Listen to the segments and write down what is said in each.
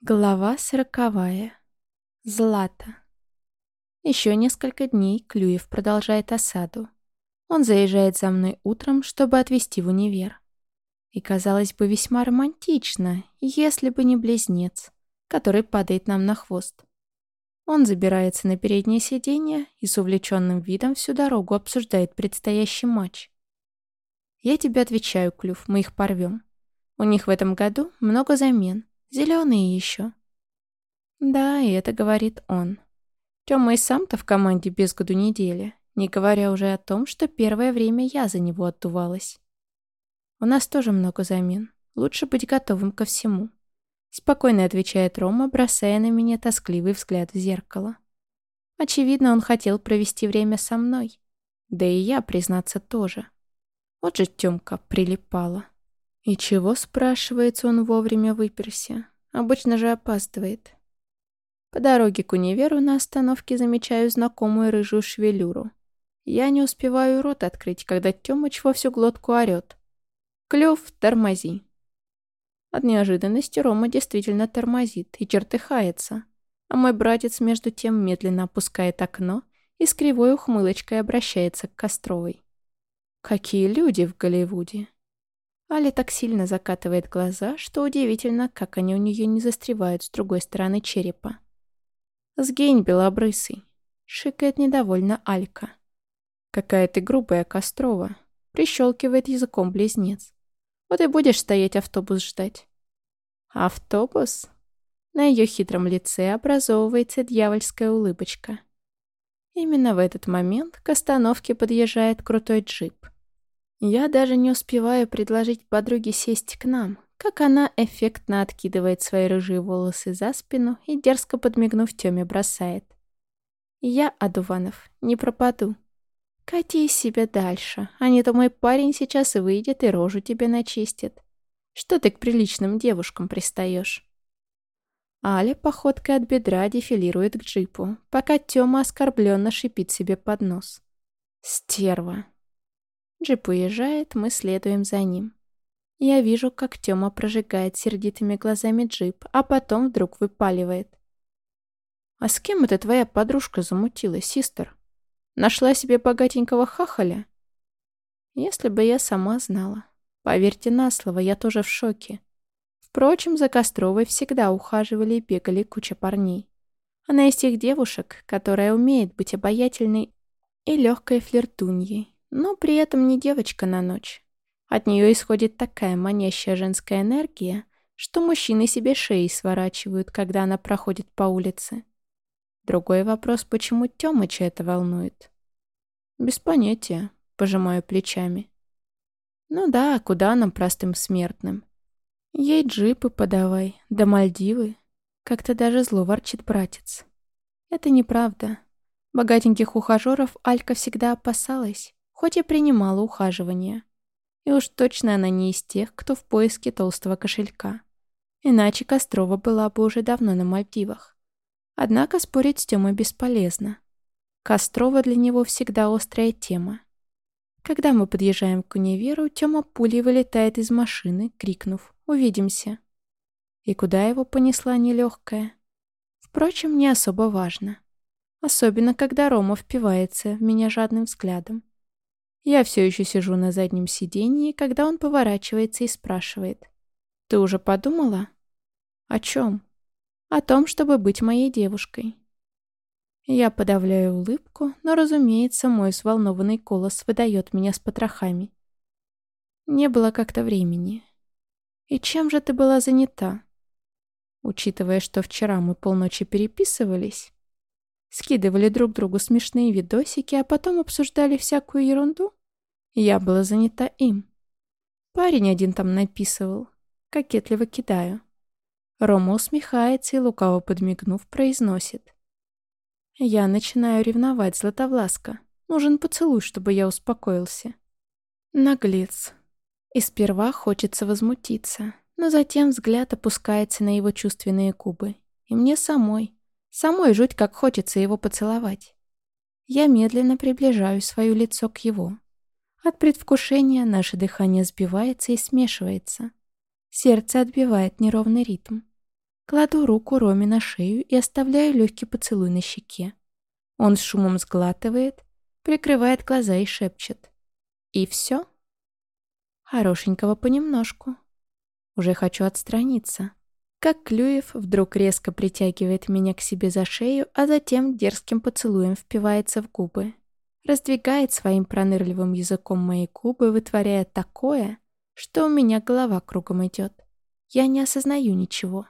Глава сороковая. Злата. Еще несколько дней Клюев продолжает осаду. Он заезжает за мной утром, чтобы отвезти в универ. И, казалось бы, весьма романтично, если бы не близнец, который падает нам на хвост. Он забирается на переднее сиденье и с увлеченным видом всю дорогу обсуждает предстоящий матч. Я тебе отвечаю, Клюв, мы их порвем. У них в этом году много замен, Зеленые еще. Да, и это говорит он. Тёма и сам-то в команде без году недели, не говоря уже о том, что первое время я за него отдувалась. У нас тоже много замен. Лучше быть готовым ко всему. Спокойно отвечает Рома, бросая на меня тоскливый взгляд в зеркало. Очевидно, он хотел провести время со мной. Да и я, признаться, тоже. Вот же Тёмка прилипала. И чего, спрашивается, он вовремя выперся? Обычно же опаздывает. По дороге к универу на остановке замечаю знакомую рыжую шевелюру. Я не успеваю рот открыть, когда Тёмыч во всю глотку орёт. «Клюв, тормози!» От неожиданности Рома действительно тормозит и чертыхается, а мой братец между тем медленно опускает окно и с кривой ухмылочкой обращается к Костровой. Какие люди в Голливуде! Аля так сильно закатывает глаза, что удивительно, как они у нее не застревают с другой стороны черепа. «Сгинь, белобрысый!» — шикает недовольно Алька. «Какая ты грубая, Кострова!» — прищелкивает языком близнец. «Вот и будешь стоять автобус ждать». «Автобус?» На ее хитром лице образовывается дьявольская улыбочка. Именно в этот момент к остановке подъезжает крутой джип — я даже не успеваю предложить подруге сесть к нам, как она эффектно откидывает свои рыжие волосы за спину и, дерзко подмигнув Тёме, бросает. «Я, Адуванов, не пропаду. Кати себе дальше, а не то мой парень сейчас выйдет и рожу тебе начистит. Что ты к приличным девушкам пристаешь?» Аля походкой от бедра дефилирует к джипу, пока Тёма оскорбленно шипит себе под нос. «Стерва!» Джип уезжает, мы следуем за ним. Я вижу, как Тёма прожигает сердитыми глазами джип, а потом вдруг выпаливает. «А с кем эта твоя подружка замутила, систер? Нашла себе богатенького хахаля?» Если бы я сама знала. Поверьте на слово, я тоже в шоке. Впрочем, за Костровой всегда ухаживали и бегали куча парней. Она из тех девушек, которая умеет быть обаятельной и легкой флиртуньей, но при этом не девочка на ночь. От нее исходит такая манящая женская энергия, что мужчины себе шеи сворачивают, когда она проходит по улице. Другой вопрос, почему Тёмыча это волнует? Без понятия, пожимаю плечами. Ну да, куда нам, простым смертным? Ей джипы подавай, да Мальдивы. Как-то даже зло ворчит братец. Это неправда. Богатеньких ухажеров Алька всегда опасалась хоть и принимала ухаживание. И уж точно она не из тех, кто в поиске толстого кошелька. Иначе Кострова была бы уже давно на Мальдивах. Однако спорить с Тёмой бесполезно. Кострова для него всегда острая тема. Когда мы подъезжаем к универу, Тёма пулей вылетает из машины, крикнув «Увидимся!». И куда его понесла нелегкая? Впрочем, не особо важно. Особенно, когда Рома впивается в меня жадным взглядом. Я все еще сижу на заднем сиденье, когда он поворачивается и спрашивает. «Ты уже подумала?» «О чем?» «О том, чтобы быть моей девушкой». Я подавляю улыбку, но, разумеется, мой взволнованный голос выдает меня с потрохами. Не было как-то времени. И чем же ты была занята? Учитывая, что вчера мы полночи переписывались, скидывали друг другу смешные видосики, а потом обсуждали всякую ерунду, я была занята им. Парень один там написывал. Кокетливо кидаю. Рома усмехается и, лукаво подмигнув, произносит. Я начинаю ревновать, Златовласка. Нужен поцелуй, чтобы я успокоился. Наглец. И сперва хочется возмутиться, но затем взгляд опускается на его чувственные кубы. И мне самой, самой жуть как хочется его поцеловать. Я медленно приближаю свое лицо к его. От предвкушения наше дыхание сбивается и смешивается. Сердце отбивает неровный ритм. Кладу руку Роме на шею и оставляю легкий поцелуй на щеке. Он с шумом сглатывает, прикрывает глаза и шепчет. И все? Хорошенького понемножку. Уже хочу отстраниться. Как Клюев вдруг резко притягивает меня к себе за шею, а затем дерзким поцелуем впивается в губы. Раздвигает своим пронырливым языком мои губы, вытворяя такое, что у меня голова кругом идет. Я не осознаю ничего.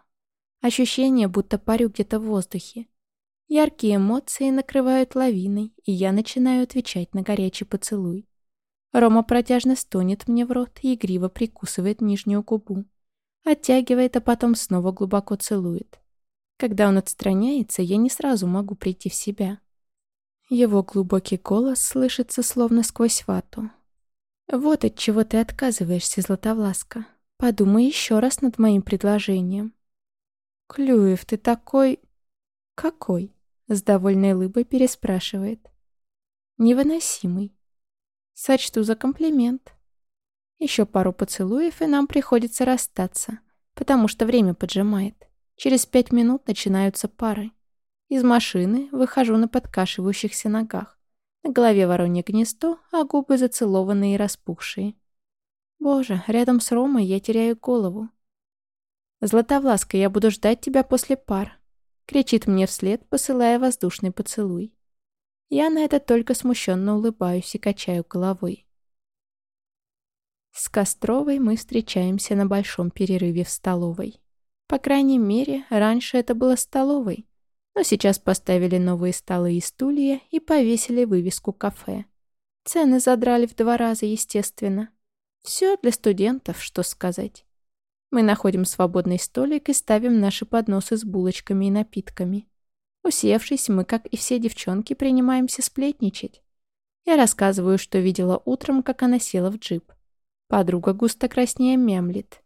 Ощущение, будто парю где-то в воздухе. Яркие эмоции накрывают лавиной, и я начинаю отвечать на горячий поцелуй. Рома протяжно стонет мне в рот и игриво прикусывает нижнюю губу. Оттягивает, а потом снова глубоко целует. Когда он отстраняется, я не сразу могу прийти в себя. Его глубокий голос слышится словно сквозь вату. «Вот от чего ты отказываешься, Златовласка. Подумай еще раз над моим предложением». «Клюев, ты такой...» «Какой?» — с довольной лыбой переспрашивает. «Невыносимый. Сочту за комплимент. Еще пару поцелуев, и нам приходится расстаться, потому что время поджимает. Через пять минут начинаются пары. Из машины выхожу на подкашивающихся ногах. На голове воронье гнездо, а губы зацелованные и распухшие. Боже, рядом с Ромой я теряю голову. «Златовласка, я буду ждать тебя после пар», — кричит мне вслед, посылая воздушный поцелуй. Я на это только смущенно улыбаюсь и качаю головой. С Костровой мы встречаемся на большом перерыве в столовой. По крайней мере, раньше это было столовой, но сейчас поставили новые столы и стулья и повесили вывеску кафе. Цены задрали в два раза, естественно. Все для студентов, что сказать. Мы находим свободный столик и ставим наши подносы с булочками и напитками. Усевшись, мы, как и все девчонки, принимаемся сплетничать. Я рассказываю, что видела утром, как она села в джип. Подруга густо краснее мемлит.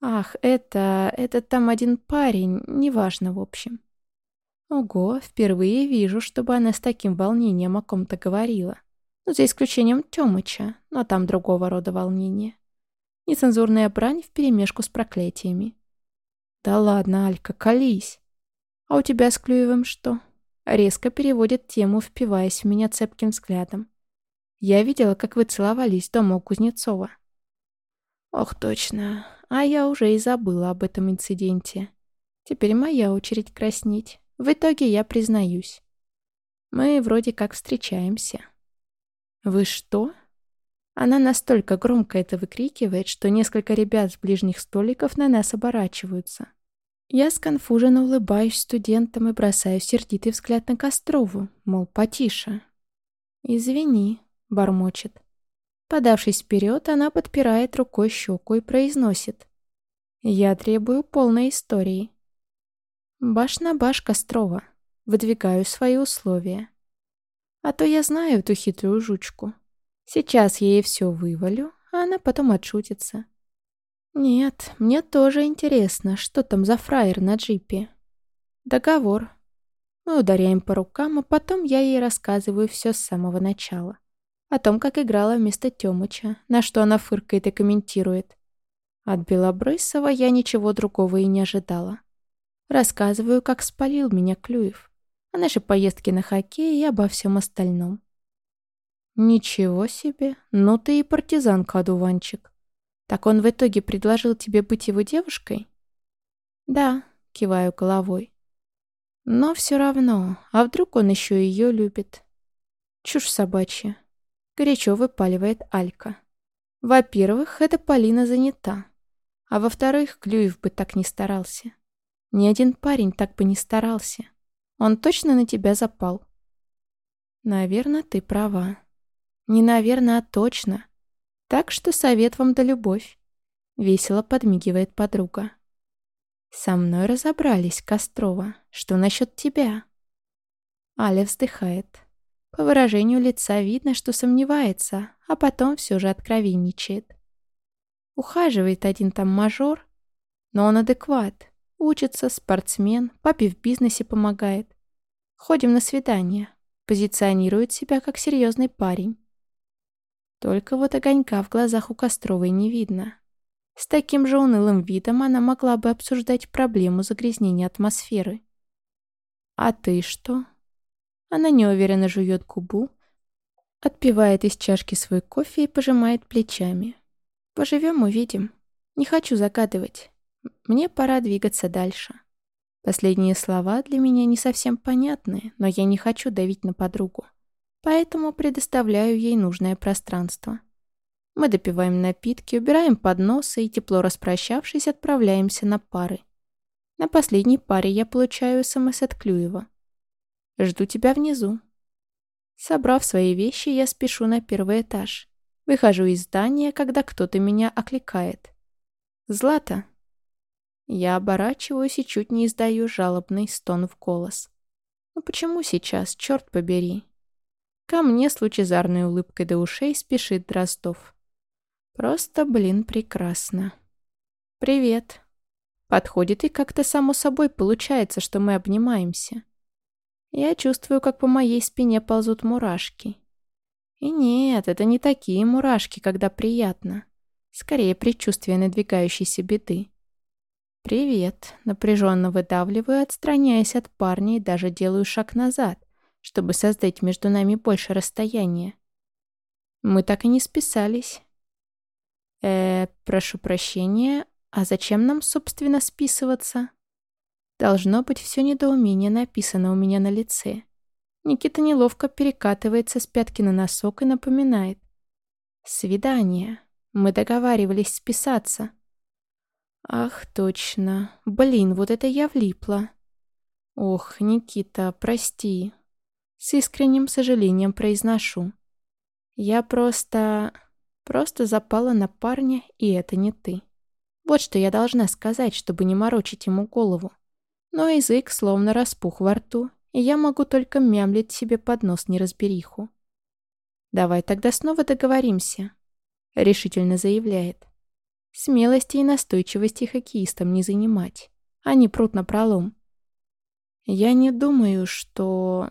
Ах, это... это там один парень, неважно, в общем. Ого, впервые вижу, чтобы она с таким волнением о ком-то говорила. Ну, за исключением Тёмыча, но там другого рода волнение. Нецензурная брань вперемешку с проклятиями. Да ладно, Алька, колись. «А у тебя с Клюевым что?» Резко переводит тему, впиваясь в меня цепким взглядом. «Я видела, как вы целовались дома у Кузнецова». «Ох, точно. А я уже и забыла об этом инциденте. Теперь моя очередь краснеть. В итоге я признаюсь. Мы вроде как встречаемся». «Вы что?» Она настолько громко это выкрикивает, что несколько ребят с ближних столиков на нас оборачиваются. Я сконфуженно улыбаюсь студентам и бросаю сердитый взгляд на Кострову, мол, потише. «Извини», — бормочет. Подавшись вперед, она подпирает рукой щеку и произносит. «Я требую полной истории». Баш на баш Кострова. Выдвигаю свои условия. А то я знаю эту хитрую жучку. Сейчас я ей все вывалю, а она потом отшутится. Нет, мне тоже интересно, что там за фраер на джипе. Договор. Мы ударяем по рукам, а потом я ей рассказываю все с самого начала. О том, как играла вместо Тёмыча, на что она фыркает и комментирует. От Белобрысова я ничего другого и не ожидала. Рассказываю, как спалил меня Клюев. О нашей поездке на хоккей и обо всем остальном. Ничего себе, ну ты и партизанка, одуванчик. Так он в итоге предложил тебе быть его девушкой? Да, киваю головой. Но все равно, а вдруг он еще ее любит? Чушь собачья. Горячо выпаливает Алька. Во-первых, эта Полина занята. А во-вторых, Клюев бы так не старался. Ни один парень так бы не старался. Он точно на тебя запал. Наверное, ты права. Не наверное, а точно. Так что совет вам да любовь. Весело подмигивает подруга. Со мной разобрались, Кострова. Что насчет тебя? Аля вздыхает. По выражению лица видно, что сомневается, а потом все же откровенничает. Ухаживает один там мажор, но он адекват. Учится, спортсмен, папе в бизнесе помогает. Ходим на свидания. Позиционирует себя как серьезный парень. Только вот огонька в глазах у Костровой не видно. С таким же унылым видом она могла бы обсуждать проблему загрязнения атмосферы. «А ты что?» Она неуверенно жует губу, отпивает из чашки свой кофе и пожимает плечами. «Поживем, увидим. Не хочу загадывать. Мне пора двигаться дальше». Последние слова для меня не совсем понятны, но я не хочу давить на подругу. Поэтому предоставляю ей нужное пространство. Мы допиваем напитки, убираем подносы и, тепло распрощавшись, отправляемся на пары. На последней паре я получаю СМС от Клюева. «Жду тебя внизу». Собрав свои вещи, я спешу на первый этаж. Выхожу из здания, когда кто-то меня окликает. «Злата!» Я оборачиваюсь и чуть не издаю жалобный стон в голос. «Ну почему сейчас, черт побери?» Ко мне с лучезарной улыбкой до ушей спешит Дроздов. Просто, блин, прекрасно. «Привет!» Подходит и как-то само собой получается, что мы обнимаемся. Я чувствую, как по моей спине ползут мурашки. И нет, это не такие мурашки, когда приятно. Скорее, предчувствие надвигающейся беды. «Привет», — напряженно выдавливаю, отстраняясь от парня и даже делаю шаг назад, чтобы создать между нами больше расстояния. Мы так и не списались. Э, прошу прощения, а зачем нам, собственно, списываться? Должно быть, все недоумение написано у меня на лице. Никита неловко перекатывается с пятки на носок и напоминает. «Свидание. Мы договаривались списаться». Ах, точно. Блин, вот это я влипла. Ох, Никита, прости. С искренним сожалением произношу. Я просто... Просто запала на парня, и это не ты. Вот что я должна сказать, чтобы не морочить ему голову. Но язык словно распух во рту, и я могу только мямлить себе под нос неразбериху. «Давай тогда снова договоримся», — решительно заявляет. Смелости и настойчивости хоккеистам не занимать. Они прут на пролом. Я не думаю, что...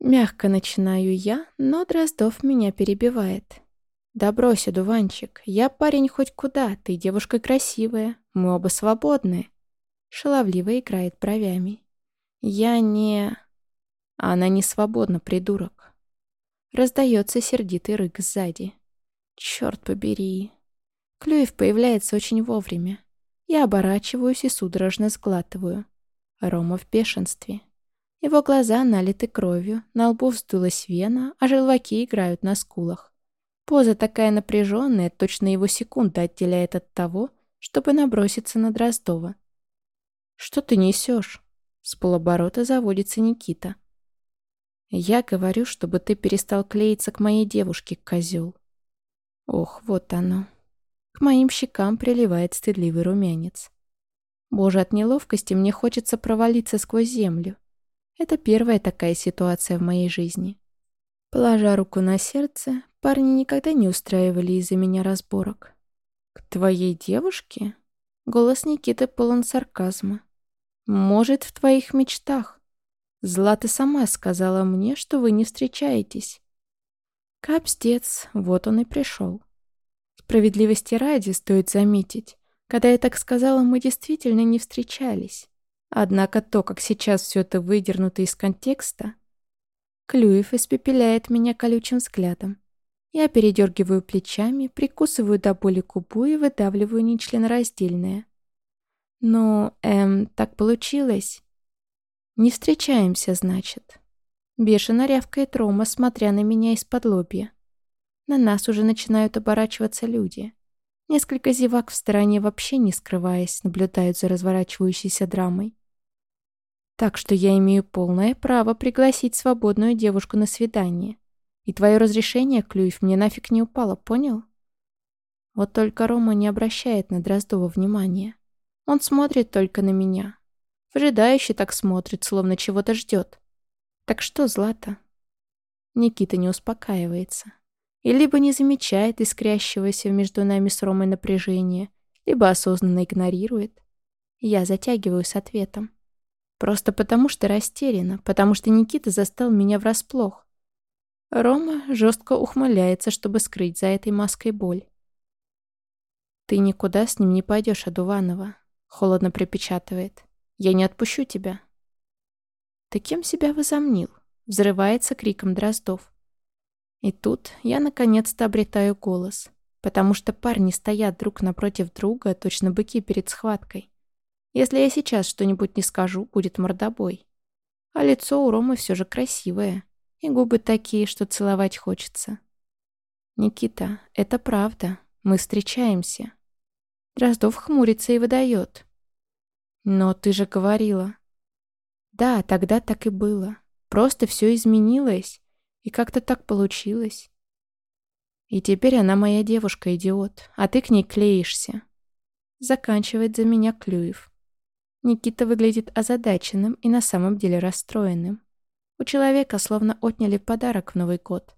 Мягко начинаю я, но Дроздов меня перебивает. «Да брось, одуванчик, я парень хоть куда, ты девушка красивая, мы оба свободны». Шаловливо играет бровями. «Я не...» Она не свободна, придурок. Раздается сердитый рык сзади. «Черт побери, Клюев появляется очень вовремя. Я оборачиваюсь и судорожно сглатываю. Рома в бешенстве. Его глаза налиты кровью, на лбу вздулась вена, а желваки играют на скулах. Поза такая напряженная, точно его секунда отделяет от того, чтобы наброситься на Дроздова. «Что ты несешь?» С полоборота заводится Никита. «Я говорю, чтобы ты перестал клеиться к моей девушке, козел». Ох, вот оно. К моим щекам приливает стыдливый румянец. Боже, от неловкости мне хочется провалиться сквозь землю. Это первая такая ситуация в моей жизни. Положа руку на сердце, парни никогда не устраивали из-за меня разборок. «К твоей девушке?» Голос Никиты полон сарказма. «Может, в твоих мечтах. Злата сама сказала мне, что вы не встречаетесь». Капстец, вот он и пришел. Справедливости ради стоит заметить, когда я так сказала, мы действительно не встречались. Однако то, как сейчас все это выдернуто из контекста... Клюев испепеляет меня колючим взглядом. Я передергиваю плечами, прикусываю до боли губу и выдавливаю нечленораздельное. Ну, эм, так получилось. Не встречаемся, значит. Бешено рявкает Рома, смотря на меня из-под лобья. На нас уже начинают оборачиваться люди. Несколько зевак в стороне вообще не скрываясь, наблюдают за разворачивающейся драмой. Так что я имею полное право пригласить свободную девушку на свидание. И твое разрешение, Клюев, мне нафиг не упало, понял? Вот только Рома не обращает на Дроздова внимания. Он смотрит только на меня. Вжидающе так смотрит, словно чего-то ждет. Так что, Злата? Никита не успокаивается и либо не замечает искрящегося между нами с Ромой напряжения, либо осознанно игнорирует. Я затягиваю с ответом. Просто потому, что растеряна, потому что Никита застал меня врасплох. — Рома жестко ухмыляется, чтобы скрыть за этой маской боль. «Ты никуда с ним не пойдешь, Адуванова», — холодно припечатывает. «Я не отпущу тебя». «Ты кем себя возомнил?» — взрывается криком Дроздов. И тут я наконец-то обретаю голос, потому что парни стоят друг напротив друга, точно быки перед схваткой. Если я сейчас что-нибудь не скажу, будет мордобой. А лицо у Ромы все же красивое, и губы такие, что целовать хочется. «Никита, это правда. Мы встречаемся». Дроздов хмурится и выдает. «Но ты же говорила». «Да, тогда так и было. Просто все изменилось, и как-то так получилось». «И теперь она моя девушка, идиот, а ты к ней клеишься». Заканчивает за меня Клюев. Никита выглядит озадаченным и на самом деле расстроенным. У человека словно отняли подарок в Новый год.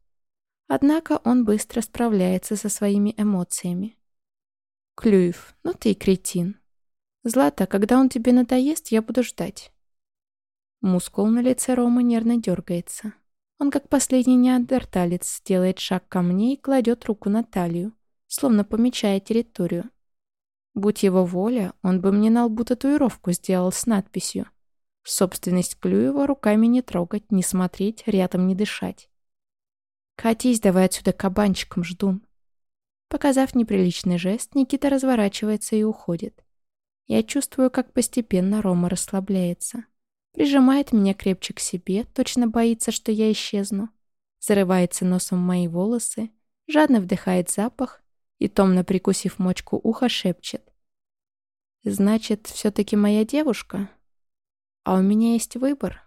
Однако он быстро справляется со своими эмоциями. «Клюев, ну ты и кретин. Злата, когда он тебе надоест, я буду ждать». Мускул на лице Ромы нервно дергается. Он, как последний неандерталец, делает шаг ко мне и кладет руку на талию, словно помечая территорию. Будь его воля, он бы мне на лбу татуировку сделал с надписью «Собственность Клюева руками не трогать, не смотреть, рядом не дышать». «Катись давай отсюда кабанчиком, ждун». Показав неприличный жест, Никита разворачивается и уходит. Я чувствую, как постепенно Рома расслабляется. Прижимает меня крепче к себе, точно боится, что я исчезну. Зарывается носом мои волосы, жадно вдыхает запах и, томно прикусив мочку уха, шепчет. «Значит, все-таки моя девушка? А у меня есть выбор?»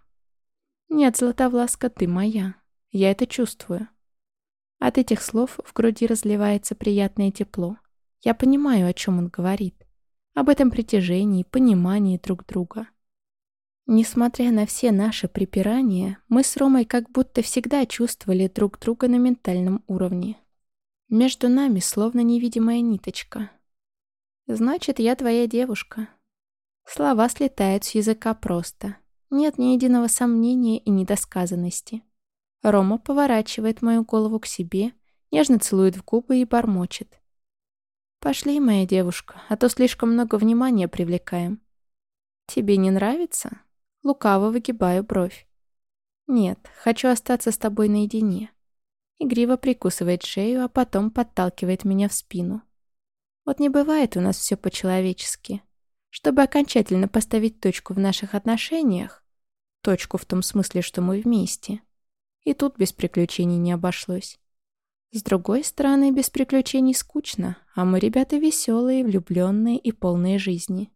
«Нет, Златовласка, ты моя. Я это чувствую». От этих слов в груди разливается приятное тепло. Я понимаю, о чем он говорит. Об этом притяжении, понимании друг друга. Несмотря на все наши припирания, мы с Ромой как будто всегда чувствовали друг друга на ментальном уровне. Между нами словно невидимая ниточка. «Значит, я твоя девушка». Слова слетают с языка просто. Нет ни единого сомнения и недосказанности. Рома поворачивает мою голову к себе, нежно целует в губы и бормочет. «Пошли, моя девушка, а то слишком много внимания привлекаем». «Тебе не нравится?» Лукаво выгибаю бровь. «Нет, хочу остаться с тобой наедине». Игриво прикусывает шею, а потом подталкивает меня в спину. Вот не бывает у нас все по-человечески. Чтобы окончательно поставить точку в наших отношениях, точку в том смысле, что мы вместе, и тут без приключений не обошлось. С другой стороны, без приключений скучно, а мы ребята веселые, влюбленные и полные жизни.